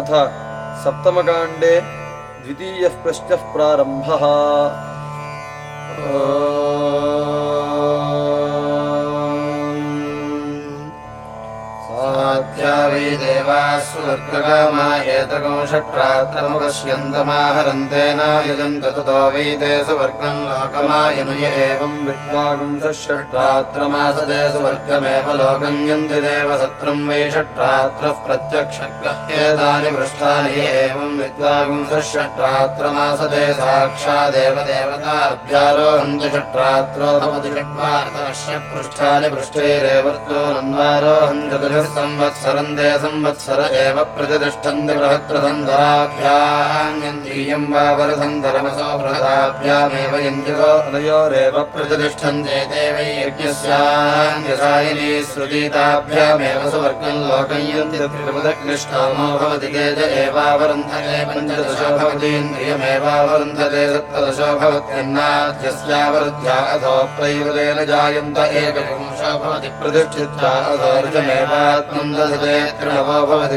अथ सप्तमकाण्डे द्वितीयः प्रश्नः प्रारम्भः सुवर्गकामा एतकंषट्रात्रमुपश्यन्तमाहरन्तेन यजन्त ततो वै ते सुवर्गम् लोकमायनुय एवम् विद्वागुंसषट्रात्रमासदे सुवर्गमेव लोकम् यन्ति देव सत्रम् वै षट्रात्रः प्रत्यक्षग्रह्येतानि पृष्ठानि एवम् विद्वागुंसषट्रात्रमासदे साक्षादेव देवताभ्यारोहन्ति षट्रात्रो भवति षट्वार्तस्य पृष्ठानि पृष्ठैरेवर्तो नन्वारोहन्ति चतुर्भिः संवत्सरम् ते संवत्सर एव प्रतिष्ठन्ति बृहत्प्रसन्धराभ्यान्यन्तीयम् वा वरसन्धरमसो बृहदाभ्यामेव यन्तितो अनयोरेव प्रतिष्ठन्ते ते वै यज्ञस्यान्यसायिनी श्रुतीताभ्यामेव सुवर्गम् लोकयन्ति भवति तेज एवावरुन्धते पञ्चदशो भवतीन्द्रियमेवावरुन्धते सप्तदशो भवत्यन्नाद्यस्यावरुद्ध्या अथो प्रैवतेन जायन्त एकपुंशो भवति प्रतिष्ठित्वा अथोर्जमेवात्मम् दधते त्रिणवो भवति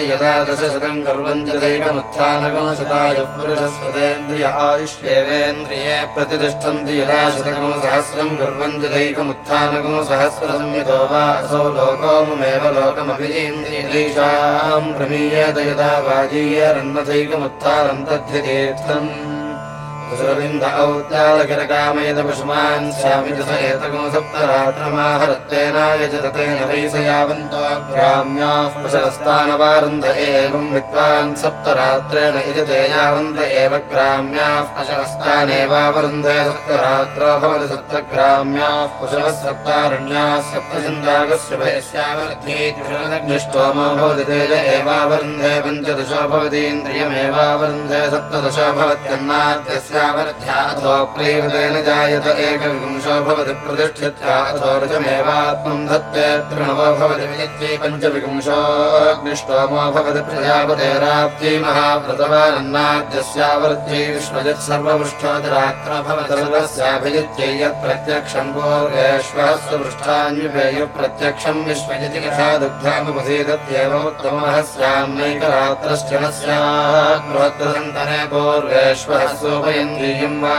कुर्वन्ति यदा दश दशशतं गर्वञ्जलदैकमुत्थानको शतायुग् पुरुषस्वतेन्द्रियायुष्येवेन्द्रिये प्रतिष्ठन्ति यदा शतको सहस्रं गर्वञ्जलदैकमुत्थानको सहस्रसंयतो वा सौ लोको मे लोकमभिजीन्द्रिय प्रमीयत यदा वाजीयरन्मथैकमुत्थानम् तद्धतीर्थम् कुशरविन्द औदालकिरकामयुषमान् श्यामि सप्तरात्रमाहरतेना यजत तेन एवं विद्वान् सप्तरात्रेण यजते यावन्त एव ग्राम्याः ग्राम्याशस्तानेवावृन्दे सप्तरात्रो भवति सप्तग्राम्याः सप्तक्राम्या कुशवस्सप्तारण्या भवति तेज एवावरुन्धे पञ्चदशो भवतीन्द्रियमेवावरुन्धे सप्तदशो भवत्यन्नाद्यस्य जावर्ध्याथोऽप्लीभृतेन जायत एकविंशो भवति प्रतिष्ठित्याथोरुचमेवात्मम् धत्ते तृणवो भवति विजित्वे पञ्चविपुंशोऽग्निष्टोमो भवति प्रजापतेराप्त्ये जायते एकविंशोऽनाद्यस्यावर्त्यैश्वपृष्ठाद् रात्रभवत् सर्वस्याभिजित्यै यत् प्रत्यक्षं पूर्वेश्वहस्तु पृष्ठान्यपेयप्रत्यक्षं विश्वजति यथा दुभ्यामपेदत्येवोत्तमस्यान्यैकरात्रश्च नोर्वेश्व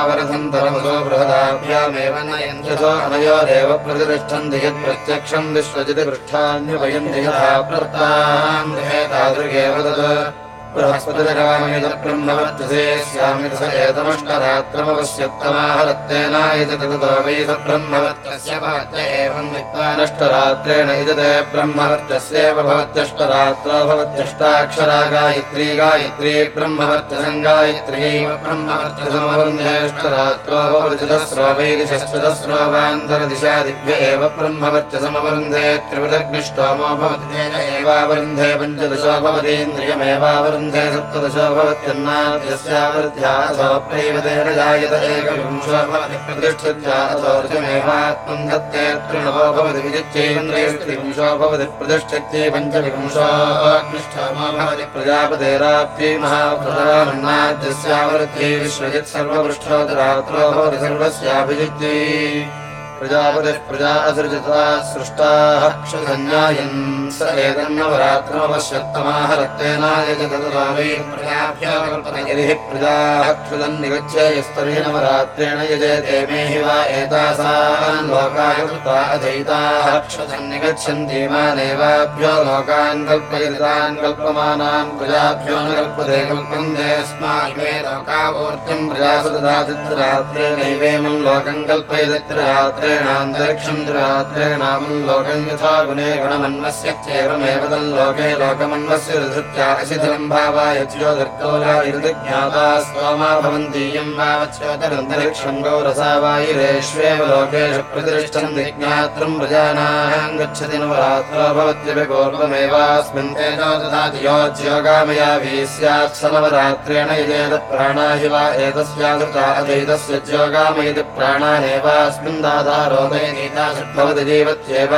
वरथम् तरमतो बृहदाभ्यामेव नयन्त्यथो अनयो देव प्रतिष्ठन्ति नयन्त्यनयोरेव विश्वजिति दियत्प्रत्यक्षम् यथा वयम् तादृगेव तत् बृहस्पदगामय ब्रह्मवर्त्य एतमष्टरात्रपस्यत्तमाहत्तेना वैदब्रह्मवत्यस्य एवं विनष्टरात्रेण इददे ब्रह्मवत्यस्यैव भवत्यष्टरात्रो भवत्यष्टाक्षरा गायत्री गायत्री ब्रह्मवर्त्यसङ्गायत्र्यै ब्रह्मवर्त्य समवृन्धेष्टरात्रो भव चदस्रो एव ब्रह्मवर्त्यसमवृन्धे त्रिवृदग्निष्टोमो भवत्येन एवावृन्धे पञ्चदशो भवतीन्द्रियमेवावृते जायत एकविंशो भवति प्रतिष्ठित्यासोर्जमेवात्मम् दत्ते तृणवो भवति विजित्यैन्द्रियस्त्रिविंशो भवति प्रतिष्ठित्यै पञ्चविंशोऽग्निष्ठमो भवति प्रजापतेराप्त्यै महाप्रधानन्नाद्यस्यावृद्ध्यै विश्वजित् सर्वपृष्ठोदरात्रो भवति सर्वस्याभिजित्यै प्रजापतिः प्रजा असृजता सृष्टाः क्षुधन्यायन् स एतन्नवरात्रमवश्यत्तमाहरत्तेनायजततुरावैर्प्रजाभ्यो यदि हि प्रजाः क्षुदन् निगच्छ यस्तर्हि नवरात्रेण मे हि वा कृता अधैताः क्षुधन् निगच्छन्तीमानेवाभ्यो लोकान् कल्पयितान् कल्पमानान् प्रजाभ्यो न कल्पते कल्पन्ते स्मामे लोकावूर्तिम् प्रजासु ददाति रात्रे नैवेमम् लोकम् कल्पयति रात्रे रात्रेणान्तरिक्षम् रात्रेणामुल्लोकम् यथा गुणे गुणमन्वस्य चैवमेव तल्लोके लोकमन्वस्य गौरसा वायुरेष्वेव लोकेषु प्रतिष्ठन्ति ज्ञात्रम् प्रजानाम् गच्छति नवरात्रो भवत्यपि पूर्वमेवास्मिन् तेजो ददाति यो ज्योगामयाभिः स्यात् स नवरात्रेण यजेत प्राणा हि वा एतस्यादृता अधैतस्य ज्योगामयति प्राणानेवास्मिन् दाधारोदयनीता रोगे जीवत्येव।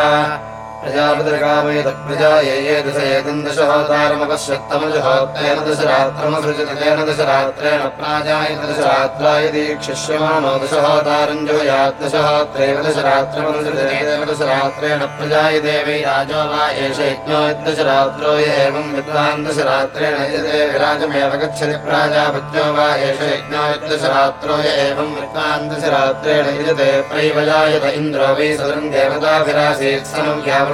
प्रजापतिर्कामयत प्रजा ये दश एतम् दशहोतारमपश्यत्तमजुहोत्तेन दशरात्रमसृजत तेन दशरात्रेण प्राजायत दशरात्राय दीक्षिष्यमाणो दशहोतारम् जुयात् दशहोत्रैव दशरात्रमनुसृजतेन दशरात्रेण प्रजाय देवै राजो वा एष यज्ञो दशरात्रो य एवम् विद्वान् दशरात्रेण यजते विराजमेव गच्छति प्राजापत्यो वा एष यज्ञो दशरात्रो य विद्वान् दशरात्रेण यजते प्रैवजायत इन्द्रो वै यावृतमगच्छत्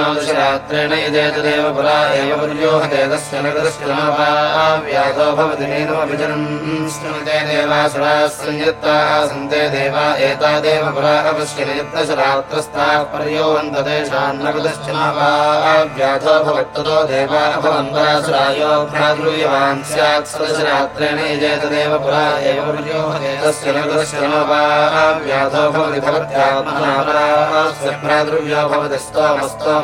दशरात्रेण यजेतदेव पुरा एव पर्योहते तस्य नगरस्य भवति नैनमभिजनम् स्मृते देवासुराः संयत्ताः सन्ते देवा एतादेव पुरा अवश्यनियत्तशरात्रस्ताः पर्योवन्त तेषाम् नगदश्च व्याधो भवत्ततो भवति भवति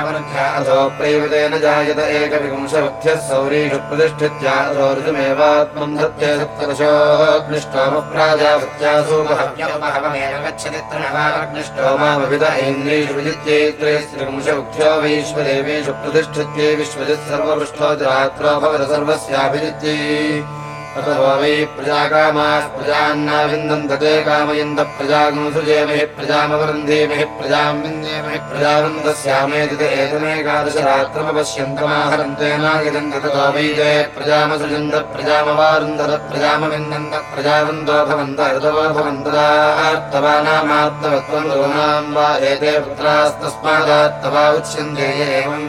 नाद्यश्यावरुध्याधो प्रैवतेन जायत एकविंशवृक्षः सौरीषु प्रतिष्ठित्याधो ऋतुमेवात्मम् धत्ते सप्तदशोऽग्निष्टोमः प्राजापत्यासूपहव्योपहवमेव गच्छति त्रिणवाग्निष्टोमामभिद ऐन्द्रियेषु विजित्यैत्रे त्रिविंशवृक्षो वैश्वदेवेषु विश्वजित् सर्वपृष्ठो रात्रो भवत सर्वस्याभिजित्यै अथवा वै प्रजाकामाः प्रजान्नाविन्दन्त ते कामयन्त प्रजागुंसृजेमहि प्रजामवृन्धेमहि प्रजां विन्देमहि प्रजावन्दस्यामेति ते एतमेकादशरात्रमपश्यन्तमाहरन्तेनायदन्त ततो वै ते प्रजामसृजन्त प्रजामवारुन्धत प्रजामविन्दन्त प्रजावन्तो भवन्त ऋतवो भवन्तदार्तवानामार्तवत्वं लोनां वा एते पुत्रास्तस्मादार्तवा उच्यन्ते एवं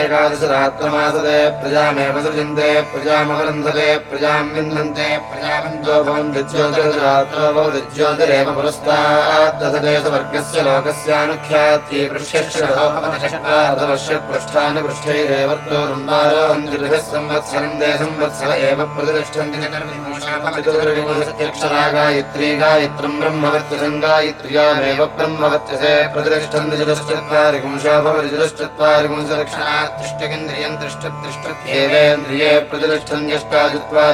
एकादशरात्रमासते प्रजामेव सृजन्ते प्रजामवृन्धते प्रजां विन्दन्ते प्रजावन्तो भवन्ति ज्योतिर्रात्रो भवति ज्योतिरेव पुरस्तात् दशते स्वर्गस्य लोकस्यानुख्याति पृष्ठश्रवर्षपृष्ठानि पृष्ठैरेवर्तो रुम्बारोहन्ति संवत्सरम् दे संवत्सर एव प्रतिष्ठन्ति गायत्री गायत्रम् ब्रह्मवर्त्यसम् गायत्र्यामेव ब्रह्मवर्त्यसे प्रतिष्ठन्ति चतुश्चत्वारि पुंशा भवति चतुश्चत्वारिपुंशलक्षणा तिष्ठकेन्द्रियम् तिष्ठतिष्ठत्येवेन्द्रिये प्रतिष्ठन्त्यष्टाचत्वारि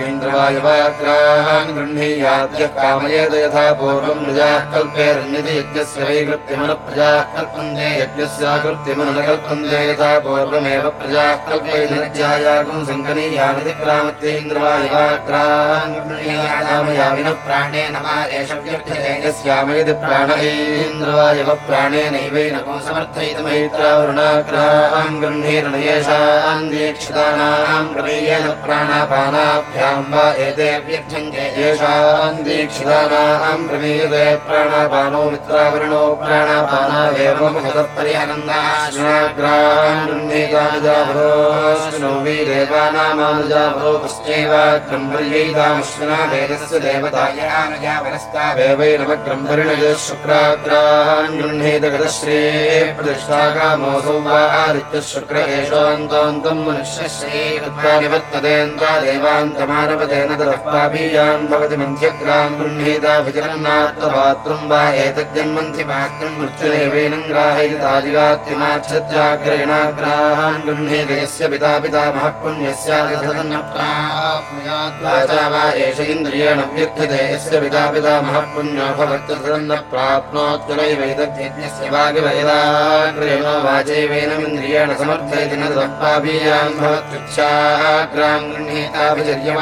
ऐन्द्रवायवाग्रान् गृह्णीयाद्यः कामयेत यथा पूर्वम् प्रजाः कल्पेरन्यति यज्ञस्य वै कल्पन्ते यज्ञस्याकृत्यमन न कल्पन्ते यथा पूर्वमेव प्रजाः प्रामत्यैन्द्रवायवाग्रान् गृह्णीयामयामिनः प्राणेनैवेन को समर्थयितमैत्रावरुणाग्रान् गृह्णीर्न येषाम् दीक्षितानाम् प्राणापानाभ्य येषाम् दीक्षितानाम् प्रमीयते वृणो मित्रावृणो देवानामानुजा भो वा क्रम्बैना वेदस्य देवतायानुजाैरमक्रम्भरिणग शुक्राग्रान् गृह्णीतगतश्रीष्टागामोहो वा आरित्यशुक्र एषान्तान्तं मनुष्यश्रीमत्तदेवान्त एतज्ञात्रं मृत्युदेवेन ग्राहयते यस्य पितापिता महापुण्यस्या इन्द्रियेणर्थते यस्य पितापिता महापुण्य भवत्य सदन्न वाचैवेनमिन्द्रियेण समर्थयति न दत्पाबीयान् भवत्युच्छाग्राम् गृह्णीताभिचर्यमा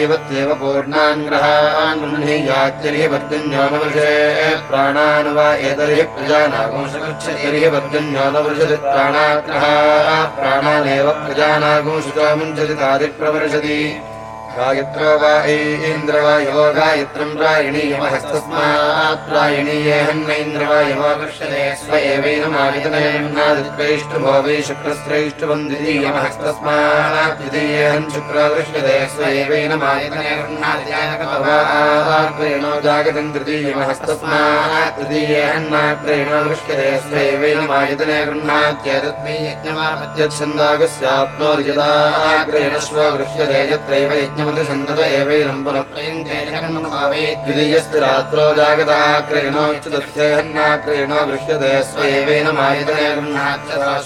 जीवत्येव पूर्णान् ग्रहान् गृह्णीयात्यर्हि वर्जन्योनवृषे प्राणान् वा एतर्हि प्रजानागुंशगच्छति वर्जन्योनवृषति प्राणाग्रहाः प्राणानेव प्रजानागुंशुचामुञ्चति तादिप्रवर्षति गायत्रो वा ऐन्द्रवायवो गायत्रम् प्रायणीयमहस्तस्मात् प्रायणीयेऽहन्नैन्द्रवायवो वृक्षते स्व एवैनमावितनयन्नादित्रैष्टभो वै शुक्रस्त्रैष्टवम् द्वितीयमहस्तस्मात् द्वितीयेऽहम् शुक्रो स्व एवैनमायतनयन्नादिजायकतवाग्रेणो जागतम् तृतीयमहस्तस्मात् तृतीयेऽहन्नाग्रेणो दृश्यते स्व एवैनमायतने गृह्णात्येतद्वै यज्ञमापत्यच्छन्दागस्याप्नोति यदाग्रेण श्व गृह्यते यत्रैव न्दत एव रात्रो जागताक्रीणोहन्नाक्रीणो दृश्यते स्व एवेन मायुधं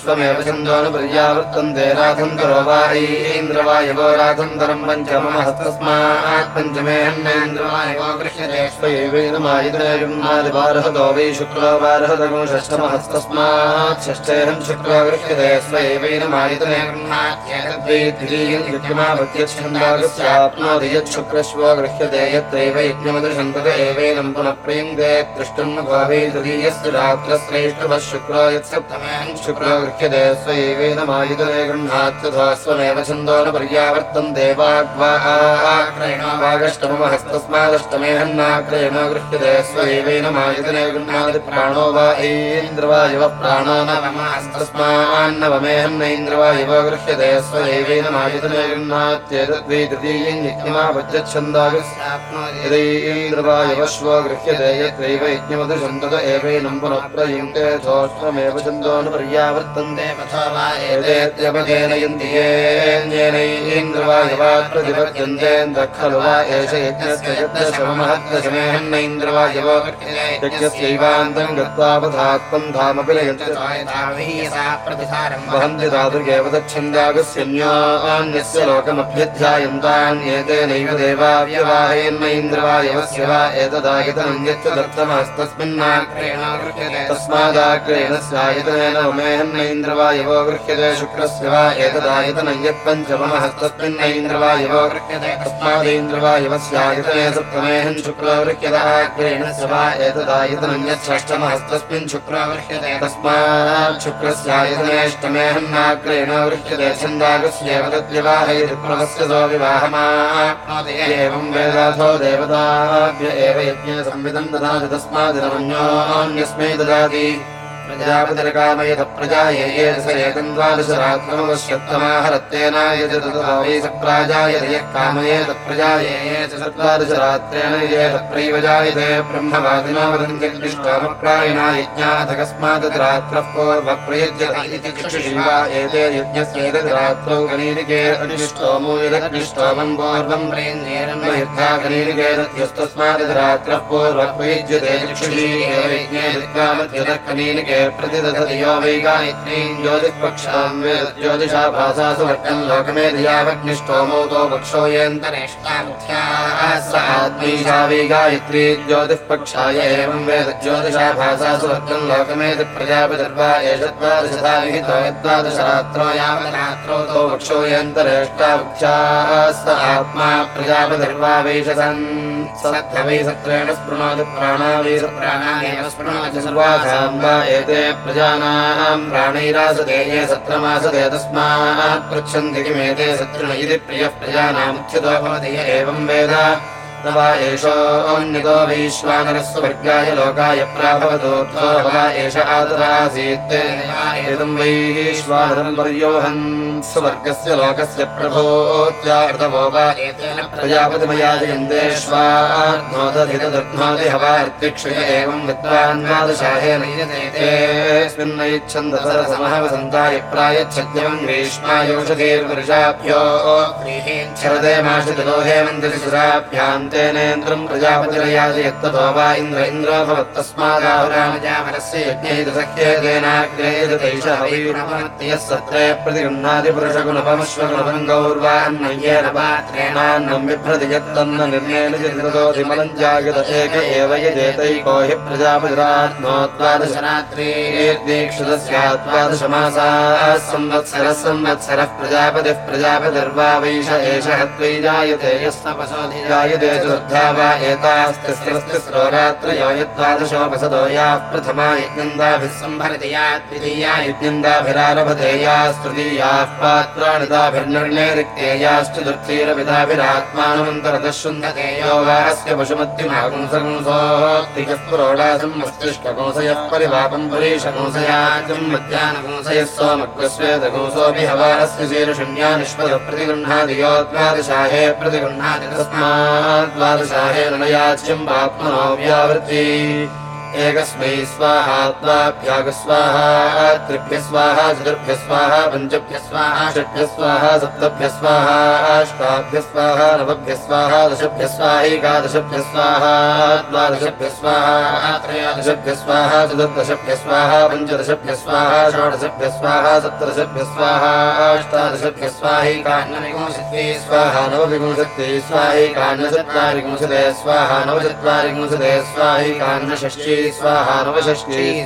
नामेवन्दोयावृत्तरो राथन्तरो राधं राथन्तरम् पञ्चमहस्तस्मात् पञ्चमेहन्नेन्द्रवायवो पञ्चमेहन्नेन्द्रवायवृष्यते स्व एवेन मायुधनेयं शुक्लवार्हतो शुक्लो शुक्लोष्यते स्व एवेन मायुधनेयं यज्ञमापत्यच्छन्दागस्याप्नोति यच्छुक्रश्वो गृह्यते यत्रैव यज्ञमदृशन्तत एवैनम् पुनः प्रयुङ्क्ते दृष्टुम् न भावे तृतीयस्य रात्रश्रेष्ठवः शुक्रो यत्सप्तमेऽहम् शुक्रो गृह्यते स्व एवैनमायतने गृह्णात्यथो स्वमेव छन्दो न पर्यावर्तन्ते वाग्वाग्रयणो वागष्टमः हस्तस्मादष्टमेऽहन्नाग्रयणो गृह्यते स्व एवैनमायतने गृह्णाति प्राणो वा ऐन्द्रवायवः प्राणो नवमस्तस्मान्नवमेऽहन्नैन्द्रवायवो गृह्यते स्व एवैनमायतने गृह्णात्येतद्वै तृतीयम् यज्ञमापत्यच्छन्दागस्याप्नोतीन्द्रवायवश्वो गृह्यते यत्रैव यज्ञमधुषन्तत एवैनम् पुनः छन्दोऽनुपर्यावर्तन्ते खलु वा एष यज्ञस्य यज्ञस्यैवान्तम् गत्वापधात्मम् धामपि वहन्ति तादृगेव तच्छन्दागस्यन्योन्यस्य लोकमभ्यध्यायन्तान्येतेनैव देवाव्यवाहयन्नैन्द्रवायवस्य वा एतदायतनम् यच्च दत्तमस्तस्मिन्नाग्रेण तस्मादाग्रेण स्यायतनेन उमेहन्नैन्द्रवायवो गृह्यते। शुक्रस्य वा एतदायतनम् यत्पञ्चमः हस्तस्मिन्नैन्द्रवायवो गृह्यते। तस्मादैन्द्रवायवस्यायतने सप्तमेहन् स वा एतदायतनम् यच्छष्टमः हस्तस्मिन् शुक्रो तस्मात् शुक्रस्यायतनेष्टमेहन्नाग्रेण छन्दागस्येव सो विवाहमाप्नोति एवं वेदाथो देवताभ्य एव यज्ञे संविदम् ददाति तस्मादिनमन्योन्यस्मै ददाति प्रजापतिर्कामयथ प्रजाये स एकम् द्वादशरात्रमवश्यत्तमाहरत्तेनायज ततो वै स यः कामयेत प्रजाये च चत्वादशरात्रेण येत प्रैव जायते ब्रह्मवादिनो इति चक्षुषिवा एते यज्ञस्येतत् रात्रौ गणीनिके अनिष्टोमो यदक्लिष्टोमम् पूर्वम् प्रेन्द्रेरम् युद्धा गणीनिके तस्मात् रात्रः पूर्वप्रयुज्यते चक्षुषी एव यज्ञे लोके प्रतिदधति यो वै ज्योतिःपक्षाम् वेद ज्योतिषा भासासु भट्टम् लोकमे धियावग्निष्टोमोतो वक्षो येऽन्तरेष्टामुख्याः स आत्मीशा वै ज्योतिःपक्षाय एवं भट्टम् लोकमेति प्रजापतिर्वा विहितो यद्वादशरात्रो आत्मा प्रजापतिर्वा सत्रेण स्पृणोति स्पृणोति सर्वासां वा एते प्रजानाम् प्राणैरासते ये सत्रमासते तस्मात् पृच्छन्ति किमेते सत्रिण प्रियः प्रजानामुच्युतो भवति य एवं वेद वा एषोऽन्यतो वैश्वानरस्य वर्गाय लोकाय प्राभवतोऽर्थो वा एष आदरासीत्। एदं वैश्वानरं पर्योहन् स्वर्गस्य लोकस्य प्रभोत्यार्तवो वा? एतेन प्रजापतिमया जयन्तेष्वार्धोदधितदर्ध्नोति हवार्तिक्षय एवं विद्वान्वादशाहेन वसन्ताय प्रायच्छद्यवं ग्रीष्मायोषधीर्वर्षाभ्यो शरदे माषतिलो हेमन्तिशिराभ्याम् तेनेन्द्रम् प्रजापतिरयाजयत्ततो वा इन्द्र इन्द्रो यज्ञैतसख्येतेनाग्नेयतैष सत्रे प्रतिगृह्णाति पुरुषगुणपमश्वगुणपम् गौर्वान्नय्येन पात्रेणान्नम् बिभ्रति यत्तन्न निर्णेन चिन्ततोऽधिमलम् जागत एक एव यजेतैको हि प्रजापतिरात्नो द्वादशरात्रीर्दीक्षितस्याद्वादशमासाः संवत्सरः प्रजापतिः प्रजापतिर्वा वैष एषः त्वयि जायते यस्तपसोऽधिजायते चतुर्धा वा एतास्तिस्रस्तिस्रो रात्रयो यद्वादशोपसदो याः प्रथमा यज्ञन्दाभिः सम्भरति या द्वितीया यज्ञन्दाभिरारभते यास्तृतीयाः पात्राणि ताभिर्निर्णे रिक्ते याश्चतुर्थीरपिताभिरात्मानमन्तरतः शुन्धते यो वा अस्य पशुमत्यमागुंसगुंसोऽत्तिकः पुरोडासम् मस्तिष्कगुंसयः परिवापम् पुरीशगुंसयाजम् मध्याह्नगुंसयः सोमग्रस्वेदगुंसोऽपि हवारस्य शीर्षण्यानिष्पदः प्रतिगृह्णाति यो द्वादशाहे प्रतिगृह्णाति तस्मात् हे लणयाज्यम् आत्मना एकस्मै स्वाहा द्वाभ्याग स्वाहा त्रिभ्य स्वाहा, चतुर्भ्य स्वाहा, पञ्चभ्य स्वाहा, षट्भ्य स्वाहा, सप्तभ्य स्वाहा, अष्टाभ्य स्वाहा, नवभ्य स्वाहा, दशभ्य स्वाहैकादशभ्य स्वाहा, द्वादशभ्य स्वाहा, त्रयोदशभ्य स्वाहा, चतुर्दशभ्य स्वाहा, पञ्चदशभ्य स्वाहा, षोडशभ्य स्वाहा, सप्तदशभ्य स्वाहा, अष्टादशभ्य स्वाहैकान्नविंशति स्वाहा, नवविंशति स्वाहैकान्नचत्वारिंशते स्वाहा, नवचत्वारिंशते स्वाहैकान्नषष्टि स्वाहा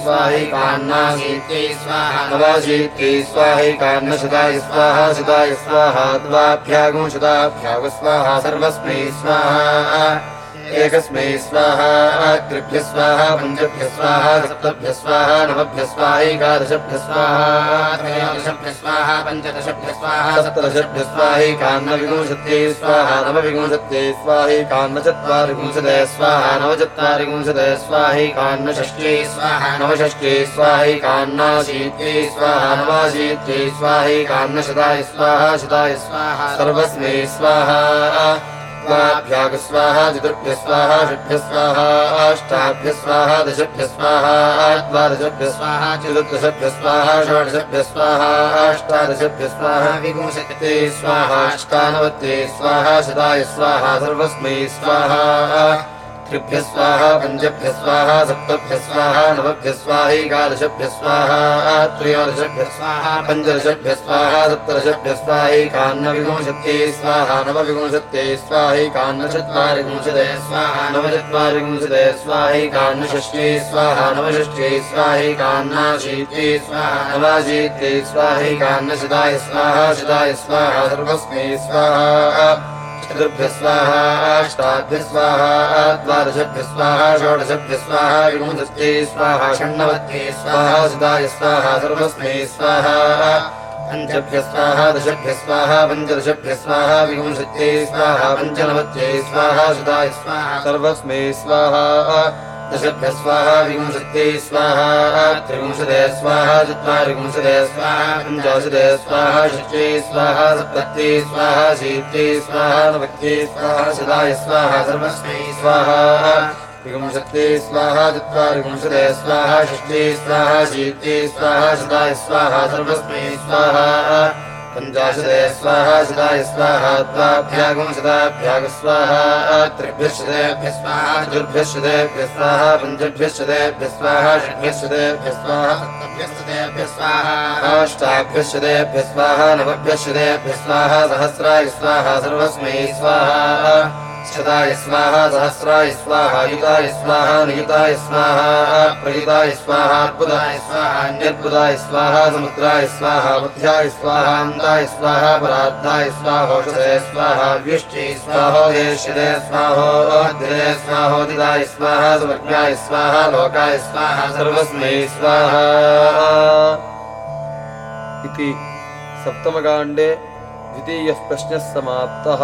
स्वाही कार्णाशीते स्वाहा स्वाही कार्णशता स्वाहा शिता स्वाहा स्वाहा सर्वस्मि स्वाहा। एकस्मै स्वाहा त्रिभ्य स्वाहा, पञ्चभ्य स्वाहा, सप्तभ्य स्वाहा, नवभ्य स्वाहैकादशभ्य स्वाहा, त्रयोदशभ्य स्वाहा, पञ्चदशभ्य स्वाहा, सप्तदशभ्य स्वाहैकान्नविंशत्यै स्वाहा, नवविंशत्यै स्वाहैकान्नचत्वारिविंशते स्वाहा नवचत्वारिविंशते स्वाहैकान्नषष्ट्यै स्वाहा, नवषष्ट्यै स्वाहा नवाशीत्यै स्वाहैकान्नशताय स्वाहा शताय स्वाहा, सर्वस्मै स्वाहा। स्वाभ्याग स्वाहा चतुर्भ्य स्वाहा षड्भ्य स्वाहा अष्टाभ्य स्वाहा दशभ्य स्वाहा द्वादशभ्य स्वाहा चतुर्दशभ्य स्वाहा षोडशभ्य स्वाहा अष्टादशभ्य स्वाहा विंशति स्वाहा अष्टानवत्यै स्वाहा शताय स्वाहा सर्वस्मै स्वाहा त्रिभ्य स्वाहा, पञ्चभ्य स्वाहा, सप्तभ्य स्वाहा, नवभ्य स्वाहैकादशभ्य स्वाहा, त्रयोदशभ्य स्वाहा, पञ्चदशभ्य स्वाहा, सप्तदशभ्य स्वाहैकान्नविंशत्यै स्वाहा नवविंशत्यै स्वाहैकान्नचत्वारिविंशते स्वाहा नवचत्वारिविंशते स्वाहैकान्नषष्ट्यै स्वाहा नवषष्ट्यै स्वाहैकान्नाशीत्यै स्वाहा नवाशीत्यै स्वाहैकान्नशताय स्वाहा, शताय स्वाहा, सर्वस्मै स्वाहा। चतुर्भ्य स्वाहा अष्टाभ्य स्वाहा, द्वादशभ्य स्वाहा, षोडशभ्य स्वाहा विंशत्यै स्वाहा, षण्णवत्यै स्वाहा सुदाय स्वाहा, सर्वस्मै स्वाहा, पञ्चभ्य स्वाहा, दशभ्य स्वाहा, पञ्चदशभ्य स्वाहा विंशत्यै स्वाहा, पञ्चनवत्यै स्वाहा सुदाय स्वाहा, सर्वस्मै स्वाहा। दशभ्य स्वाहा विंशत्यै स्वाहा त्रिविंशते स्वाहा चत्वारिविंशते स्वाहा पञ्चाशते स्वाहा षष्ट्यै स्वाहा सप्तत्यै स्वाहा शीत्यै स्वाहा नवत्यै स्वाहा शताय स्वाहा सर्वस्मै स्वाहा विंशत्यै स्वाहा चत्वारिविंशते स्वाहा षष्ट्यै स्वाहा शीत्यै स्वाहा शताय स्वाहा सर्वस्मै स्वाहा पञ्चाशदे स्वाहा वि स्वाहा त्वाग स्वाहा त्रिभ्यते विश्वाहाजुर्भिष्यते विश्वाहाष्यते विश्वाः षड्भिष्यते विश्वाहा स्वाहा विश्वाहा स्वाहा विस्वाहा स्वाहा सहस्राय स्वाहा सर्वस्मै स्वाहा स्वाहा सहस्राय स्वाहा युताय स्वाहा नियुताय स्वाहा प्रयुताय स्वाहा अद्भुताय स्वाहा अन्यद्भुताय स्वाहा समुद्राय स्वाहा बुद्ध्याय स्वाहा अन्ताय स्वाहा स्वाहा। इति सप्तमकाण्डे द्वितीयः प्रश्नः समाप्तः